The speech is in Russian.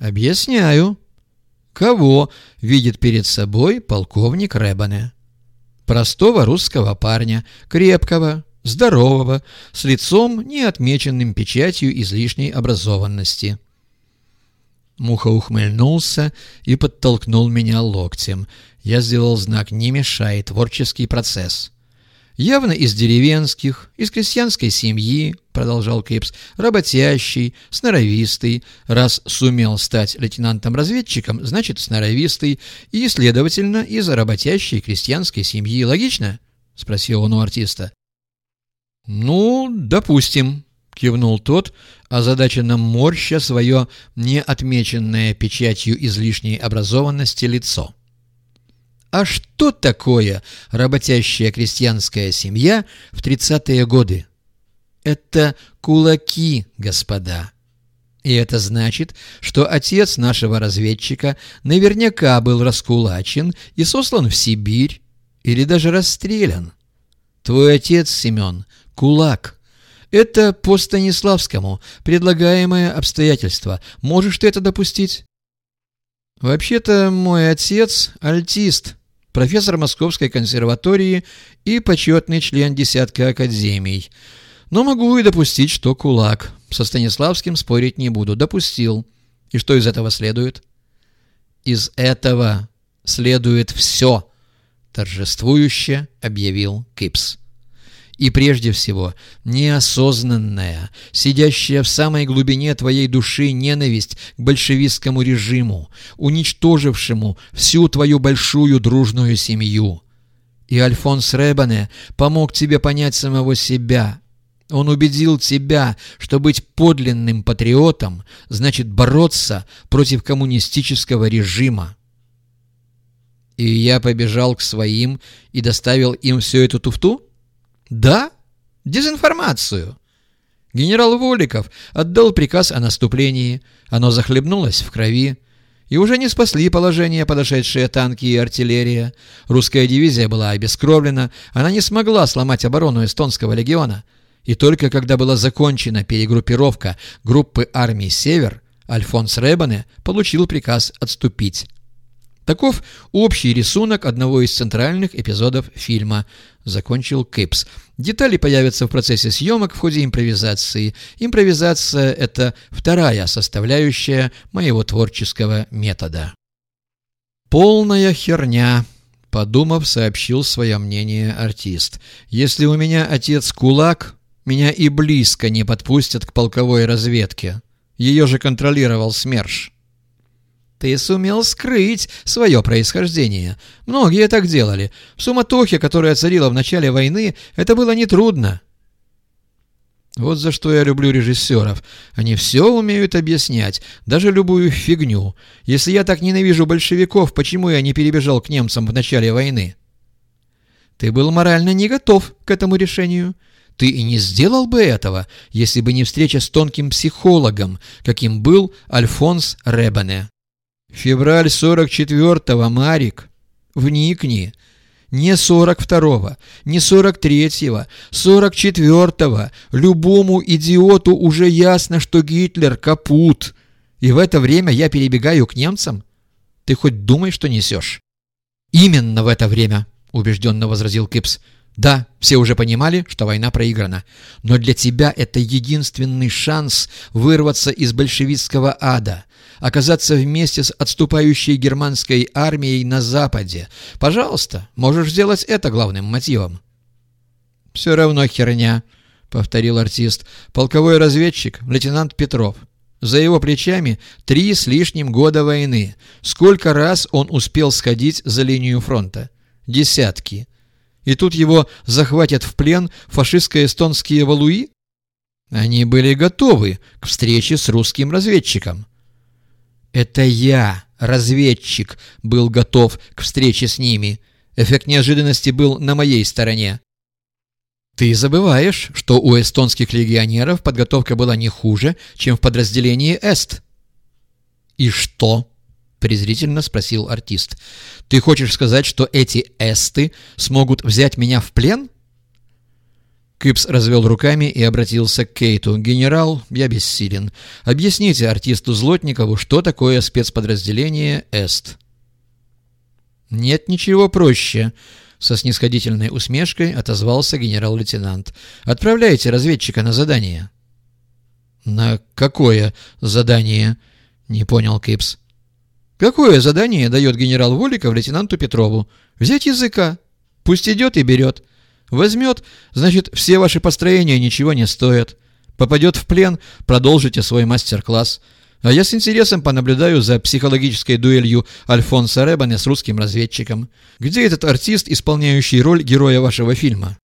«Объясняю. Кого видит перед собой полковник Рэббане?» Простого русского парня, крепкого, здорового, с лицом, не отмеченным печатью излишней образованности. Муха ухмыльнулся и подтолкнул меня локтем. Я сделал знак «Не мешай, творческий процесс». Явно из деревенских, из крестьянской семьи, продолжал Кипс, работящий, сноровистый. Раз сумел стать лейтенантом-разведчиком, значит сноровистый, и, следовательно, из работящей крестьянской семьи. Логично? Спросил он у артиста. Ну, допустим, кивнул тот, озадаченно морща свое неотмеченное печатью излишней образованности лицо. А что такое работящая крестьянская семья в 30-е годы? Это кулаки, господа. И это значит, что отец нашего разведчика наверняка был раскулачен и сослан в Сибирь или даже расстрелян. Твой отец, Семен, кулак. Это по Станиславскому предлагаемое обстоятельство. Можешь ты это допустить? Вообще-то мой отец – альтист, профессор Московской консерватории и почетный член десятка академий. Но могу и допустить, что кулак. Со Станиславским спорить не буду. Допустил. И что из этого следует? Из этого следует все, торжествующе объявил Кипс и прежде всего неосознанная, сидящая в самой глубине твоей души ненависть к большевистскому режиму, уничтожившему всю твою большую дружную семью. И Альфонс Ребане помог тебе понять самого себя. Он убедил тебя, что быть подлинным патриотом значит бороться против коммунистического режима. И я побежал к своим и доставил им всю эту туфту? Да, дезинформацию. Генерал Воликов отдал приказ о наступлении, оно захлебнулось в крови, и уже не спасли положение подошедшие танки и артиллерия. Русская дивизия была обескровлена, она не смогла сломать оборону эстонского легиона. И только когда была закончена перегруппировка группы армий «Север», Альфонс Ребане получил приказ отступить. Таков общий рисунок одного из центральных эпизодов фильма, закончил Кипс. Детали появятся в процессе съемок в ходе импровизации. Импровизация – это вторая составляющая моего творческого метода. «Полная херня», – подумав, сообщил свое мнение артист. «Если у меня отец кулак, меня и близко не подпустят к полковой разведке. Ее же контролировал СМЕРШ». Ты сумел скрыть свое происхождение. Многие так делали. В суматохе, которая царила в начале войны, это было нетрудно. Вот за что я люблю режиссеров. Они все умеют объяснять, даже любую фигню. Если я так ненавижу большевиков, почему я не перебежал к немцам в начале войны? Ты был морально не готов к этому решению. Ты и не сделал бы этого, если бы не встреча с тонким психологом, каким был Альфонс Ребане. Февраль 44-го, Марик. Вникни. Не 42-го, не 43-го, 44-го. Любому идиоту уже ясно, что Гитлер капут. И в это время я перебегаю к немцам? Ты хоть думай, что несешь? Именно в это время, убежденно возразил Кипс. Да, все уже понимали, что война проиграна. Но для тебя это единственный шанс вырваться из большевистского ада оказаться вместе с отступающей германской армией на Западе. Пожалуйста, можешь сделать это главным мотивом. «Все равно херня», — повторил артист. «Полковой разведчик, лейтенант Петров. За его плечами три с лишним года войны. Сколько раз он успел сходить за линию фронта? Десятки. И тут его захватят в плен фашистско-эстонские валуи? Они были готовы к встрече с русским разведчиком. Это я, разведчик, был готов к встрече с ними. Эффект неожиданности был на моей стороне. Ты забываешь, что у эстонских легионеров подготовка была не хуже, чем в подразделении Эст. И что? Презрительно спросил артист. Ты хочешь сказать, что эти эсты смогут взять меня в плен? Кипс развел руками и обратился к Кейту. «Генерал, я бессилен. Объясните артисту Злотникову, что такое спецподразделение ЭСТ». «Нет ничего проще», — со снисходительной усмешкой отозвался генерал-лейтенант. «Отправляйте разведчика на задание». «На какое задание?» — не понял Кипс. «Какое задание дает генерал Воликов лейтенанту Петрову? Взять языка. Пусть идет и берет. Возьмет, значит, все ваши построения ничего не стоят. Попадет в плен, продолжите свой мастер-класс. А я с интересом понаблюдаю за психологической дуэлью Альфонса Ребане с русским разведчиком. Где этот артист, исполняющий роль героя вашего фильма?